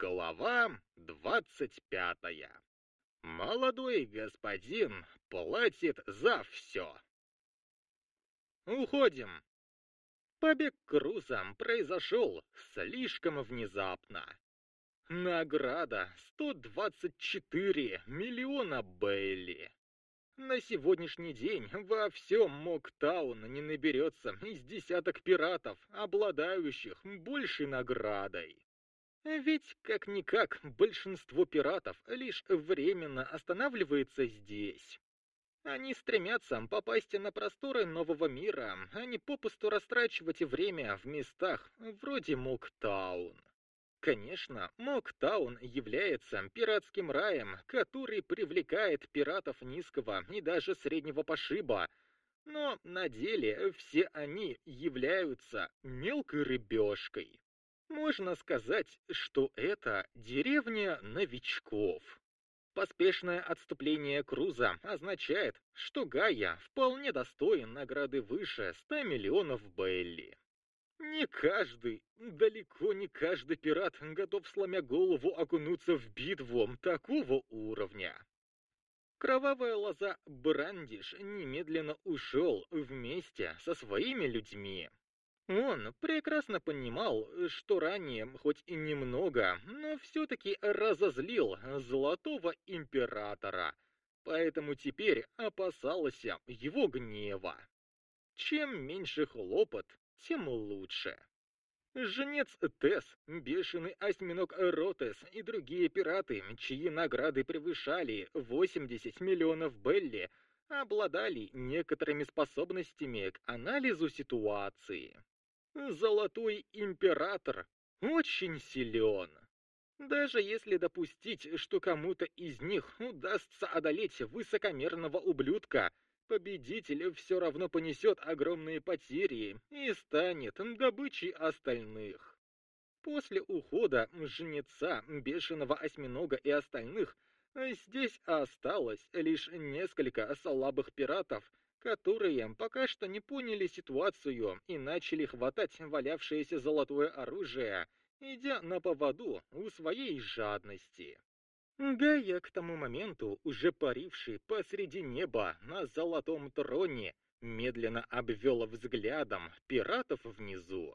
Глава двадцать пятая. Молодой господин платит за все. Уходим. Побег Крузом произошел слишком внезапно. Награда 124 миллиона Бейли. На сегодняшний день во всем Моктаун не наберется из десяток пиратов, обладающих большей наградой. Ведь, как-никак, большинство пиратов лишь временно останавливается здесь. Они стремятся попасть на просторы нового мира, а не попусту растрачивать время в местах вроде Моктаун. Конечно, Моктаун является пиратским раем, который привлекает пиратов низкого и даже среднего пошиба, но на деле все они являются мелкой рыбешкой. Можно сказать, что это деревня новичков. Поспешное отступление Круза означает, что Гая вполне достоин награды выше 100 миллионов Белли. Не каждый, далеко не каждый пират готов, сломя голову, окунуться в битву такого уровня. Кровавая лоза Брандиш немедленно ушел вместе со своими людьми. Он прекрасно понимал, что ранее, хоть и немного, но все-таки разозлил Золотого Императора, поэтому теперь опасался его гнева. Чем меньше хлопот, тем лучше. Женец Тесс, бешеный осьминог Ротес и другие пираты, чьи награды превышали 80 миллионов Белли, обладали некоторыми способностями к анализу ситуации. Золотой Император очень силен. Даже если допустить, что кому-то из них удастся одолеть высокомерного ублюдка, победитель все равно понесет огромные потери и станет добычей остальных. После ухода жнеца, бешеного осьминога и остальных, здесь осталось лишь несколько слабых пиратов, которые пока что не поняли ситуацию и начали хватать валявшееся золотое оружие, идя на поводу у своей жадности. Гая к тому моменту, уже паривший посреди неба на золотом троне, медленно обвел взглядом пиратов внизу.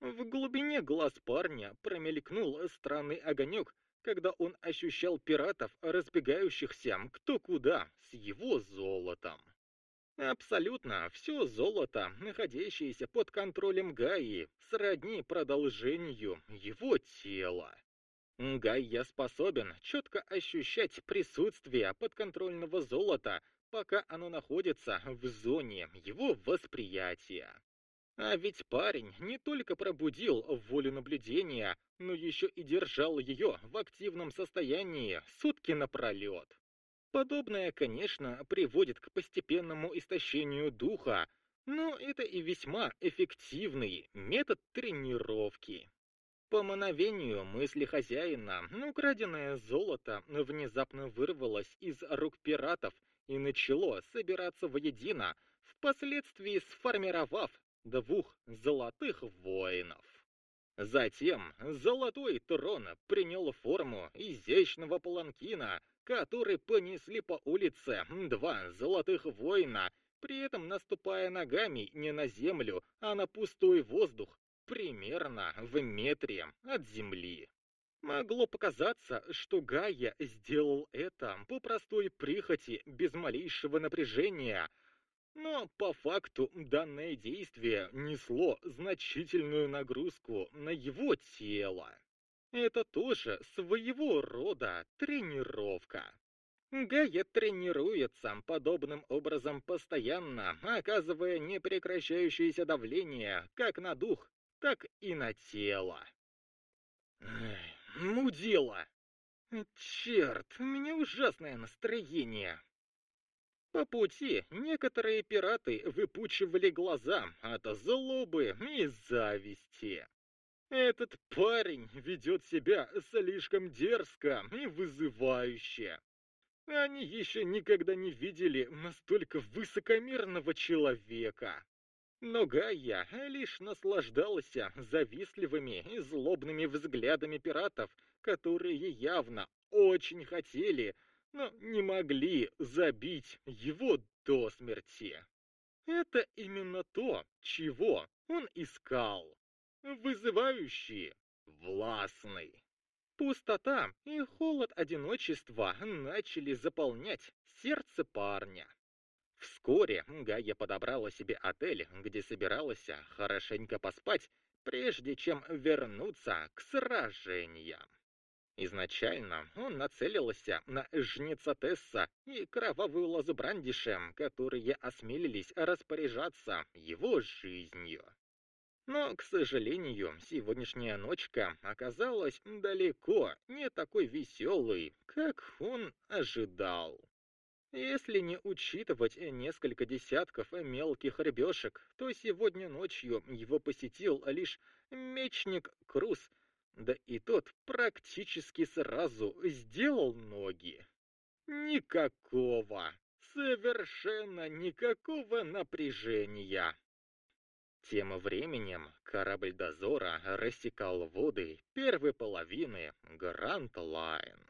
В глубине глаз парня промелькнул странный огонек, когда он ощущал пиратов, разбегающихся кто куда с его золотом. Абсолютно все золото, находящееся под контролем Гаи, сродни продолжению его тела. Гайя способен четко ощущать присутствие подконтрольного золота, пока оно находится в зоне его восприятия. А ведь парень не только пробудил волю наблюдения, но еще и держал ее в активном состоянии сутки напролет. Подобное, конечно, приводит к постепенному истощению духа, но это и весьма эффективный метод тренировки. По мановению мысли хозяина, украденное золото внезапно вырвалось из рук пиратов и начало собираться воедино, впоследствии сформировав двух золотых воинов. Затем золотой трон принял форму изящного паланкина, который понесли по улице два золотых воина, при этом наступая ногами не на землю, а на пустой воздух, примерно в метре от земли. Могло показаться, что Гая сделал это по простой прихоти, без малейшего напряжения, но по факту данное действие несло значительную нагрузку на его тело. Это тоже своего рода тренировка. Гая тренируется подобным образом постоянно, оказывая непрекращающееся давление как на дух, так и на тело. Мудила! Черт, у меня ужасное настроение. По пути некоторые пираты выпучивали глаза от злобы и зависти. Этот парень ведет себя слишком дерзко и вызывающе. Они еще никогда не видели настолько высокомерного человека. Но Гайя лишь наслаждался завистливыми и злобными взглядами пиратов, которые явно очень хотели, но не могли забить его до смерти. Это именно то, чего он искал. Вызывающий, властный. Пустота и холод одиночества начали заполнять сердце парня. Вскоре Гая подобрала себе отель, где собиралась хорошенько поспать, прежде чем вернуться к сражениям. Изначально он нацелился на жнеца Тесса и кровавую лозу Брандишем, которые осмелились распоряжаться его жизнью. Но, к сожалению, сегодняшняя ночка оказалась далеко не такой веселой, как он ожидал. Если не учитывать несколько десятков мелких рыбешек, то сегодня ночью его посетил лишь мечник Круз, да и тот практически сразу сделал ноги. Никакого, совершенно никакого напряжения. Тем временем корабль дозора рассекал воды первой половины Гранд Лайн.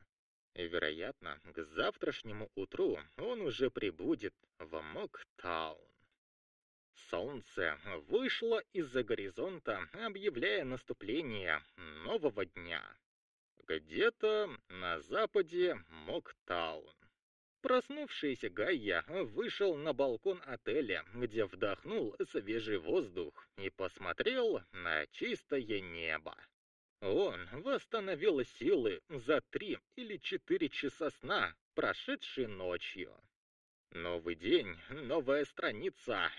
Вероятно, к завтрашнему утру он уже прибудет в Моктаун. Солнце вышло из-за горизонта, объявляя наступление нового дня. Где-то на западе Моктаун. Проснувшийся Гайя вышел на балкон отеля, где вдохнул свежий воздух и посмотрел на чистое небо. Он восстановил силы за три или четыре часа сна, прошедшие ночью. Новый день, новая страница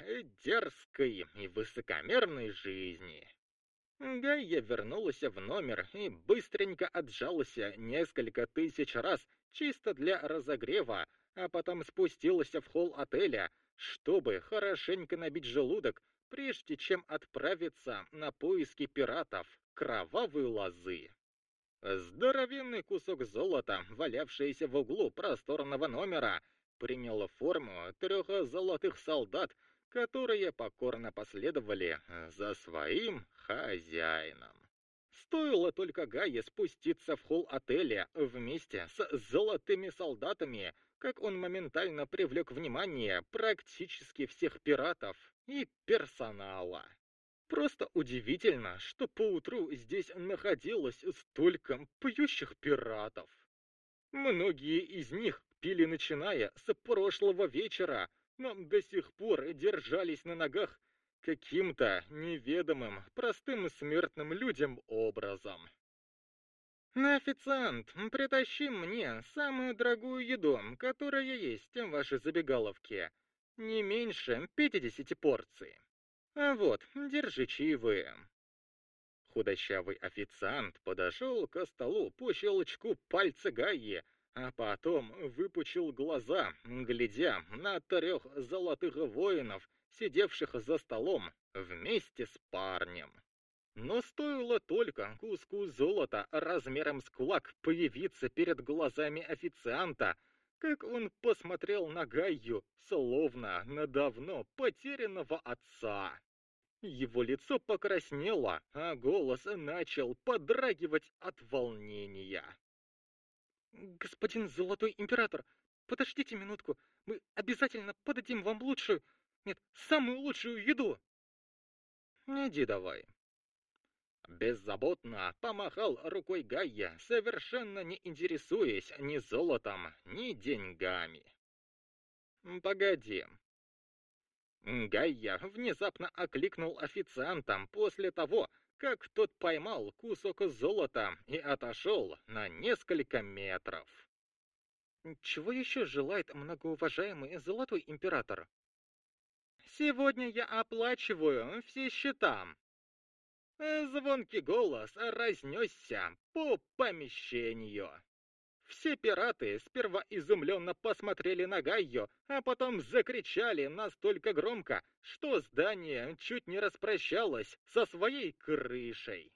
дерзкой и высокомерной жизни. Гайя вернулась в номер и быстренько отжалась несколько тысяч раз чисто для разогрева, а потом спустилась в холл отеля, чтобы хорошенько набить желудок, прежде чем отправиться на поиски пиратов кровавой лозы. Здоровенный кусок золота, валявшийся в углу просторного номера, принял форму трех золотых солдат, которые покорно последовали за своим хозяином. Стоило только Гае спуститься в холл отеля вместе с золотыми солдатами, как он моментально привлек внимание практически всех пиратов и персонала. Просто удивительно, что поутру здесь находилось столько пьющих пиратов. Многие из них пили начиная с прошлого вечера, но до сих пор держались на ногах каким-то неведомым простым смертным людям образом. «На официант, притащи мне самую дорогую еду, которая есть в вашей забегаловке. Не меньше 50 порций». А вот, держи чаевые. Худощавый официант подошел к столу по щелчку пальца Гаи, а потом выпучил глаза, глядя на трех золотых воинов, сидевших за столом вместе с парнем. Но стоило только куску золота размером с кулак появиться перед глазами официанта, как он посмотрел на Гайю, словно на давно потерянного отца. Его лицо покраснело, а голос начал подрагивать от волнения. «Господин Золотой Император, подождите минутку, мы обязательно подадим вам лучшую, нет, самую лучшую еду!» «Иди давай». Беззаботно помахал рукой Гайя, совершенно не интересуясь ни золотом, ни деньгами. «Погоди, Гайя внезапно окликнул официантом после того, как тот поймал кусок золота и отошел на несколько метров. Чего еще желает многоуважаемый Золотой Император? Сегодня я оплачиваю все счета. Звонкий голос разнесся по помещению. Все пираты сперва изумленно посмотрели на Гайо, а потом закричали настолько громко, что здание чуть не распрощалось со своей крышей.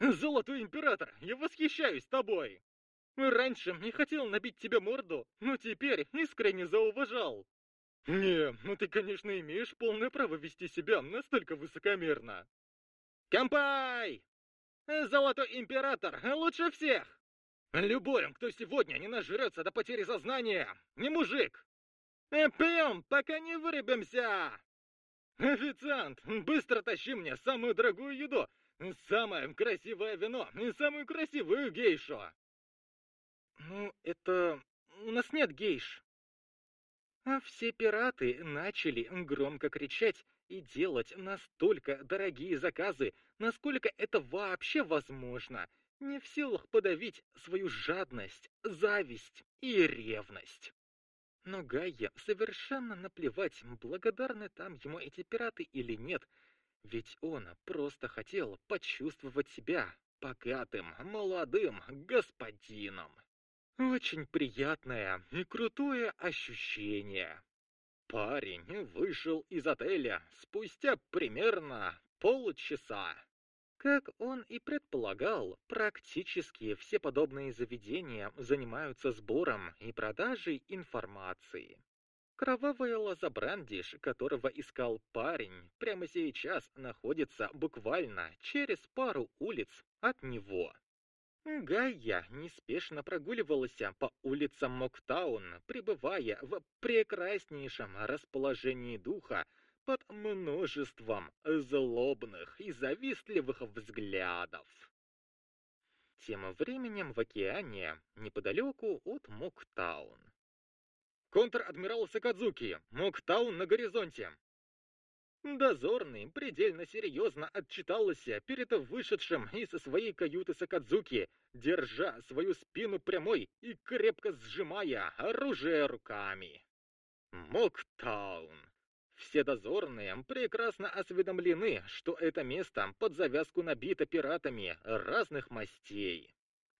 «Золотой император, я восхищаюсь тобой! Раньше не хотел набить тебе морду, но теперь искренне зауважал!» Не, ну ты, конечно, имеешь полное право вести себя настолько высокомерно. Кампай! Золотой император лучше всех! Любой, кто сегодня не нажрется до потери сознания, не мужик! Пьем, пока не вырубимся! Официант, быстро тащи мне самую дорогую еду, самое красивое вино и самую красивую гейшу! Ну, это... у нас нет гейш. А все пираты начали громко кричать и делать настолько дорогие заказы, насколько это вообще возможно, не в силах подавить свою жадность, зависть и ревность. Но Гайе совершенно наплевать, благодарны там ему эти пираты или нет, ведь он просто хотел почувствовать себя богатым, молодым господином. Очень приятное и крутое ощущение. Парень вышел из отеля спустя примерно полчаса. Как он и предполагал, практически все подобные заведения занимаются сбором и продажей информации. Кровавая лоза Брандиш, которого искал парень, прямо сейчас находится буквально через пару улиц от него. Гайя неспешно прогуливалась по улицам Моктаун, пребывая в прекраснейшем расположении духа под множеством злобных и завистливых взглядов. Тем временем в океане, неподалеку от Моктаун. Контр-адмирал Сакадзуки, Моктаун на горизонте. Дозорный предельно серьезно отчитался перед вышедшим из своей каюты Сакадзуки, держа свою спину прямой и крепко сжимая оружие руками. Моктаун. Все дозорные прекрасно осведомлены, что это место под завязку набито пиратами разных мастей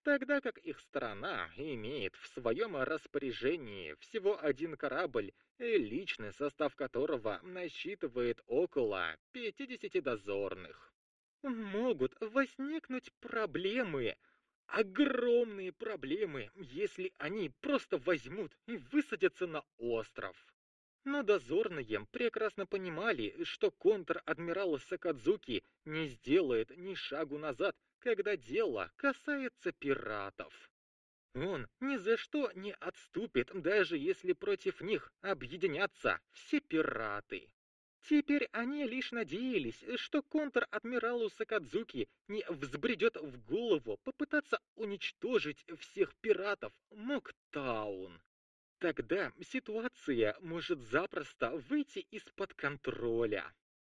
тогда как их страна имеет в своем распоряжении всего один корабль, личный состав которого насчитывает около 50 дозорных. Могут возникнуть проблемы, огромные проблемы, если они просто возьмут и высадятся на остров. Но дозорные прекрасно понимали, что контр-адмирал Сакадзуки не сделает ни шагу назад когда дело касается пиратов. Он ни за что не отступит, даже если против них объединятся все пираты. Теперь они лишь надеялись, что контр-адмиралу Сакадзуки не взбредет в голову попытаться уничтожить всех пиратов Моктаун. Тогда ситуация может запросто выйти из-под контроля.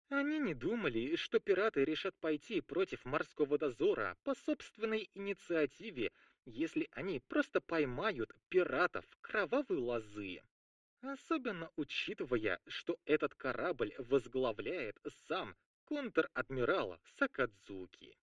Они не думали, что пираты решат пойти против морского дозора по собственной инициативе, если они просто поймают пиратов кровавой лозы. Особенно учитывая, что этот корабль возглавляет сам контр-адмирал Сакадзуки.